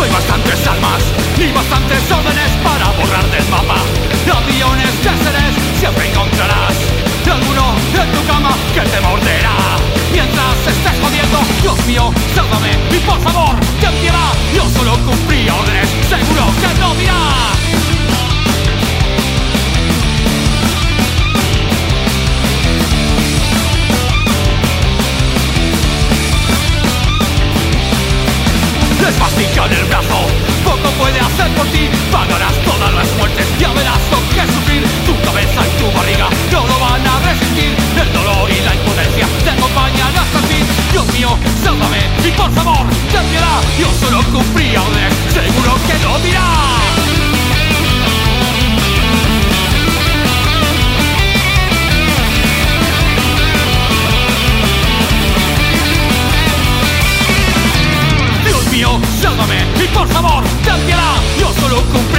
No hay bastantes almas ni bastantes órdenes para borrar del mapa. Aviones, cáceres, siempre encontrarás alguno en tu cama que te morderá. Mientras estés jodiendo, Dios mío, el en el brazo. Poco puede hacer por ti, pagarás todas las muertes. Ya verás lo que sufrir, tu cabeza y tu barriga No lo van a resistir, el dolor y la impotencia Te acompañan hasta el fin Dios mío, sálvame y por favor, ten piedad. Yo solo cumplía un Sálvame y por favor, cámbiala. Yo solo cumplo